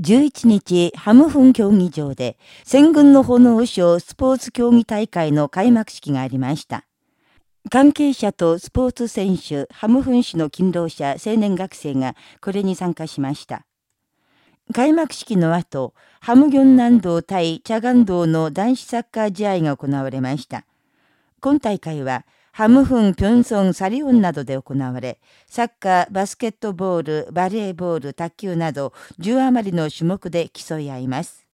11日、ハムフン競技場で、戦軍の炎賞スポーツ競技大会の開幕式がありました。関係者とスポーツ選手、ハムフン市の勤労者、青年学生がこれに参加しました。開幕式の後、ハムギョン南道対チャガン道の男子サッカー試合が行われました。今大会は、ハムフン、ピョンソン、サリオンなどで行われ、サッカー、バスケットボール、バレーボール、卓球など10余りの種目で競い合います。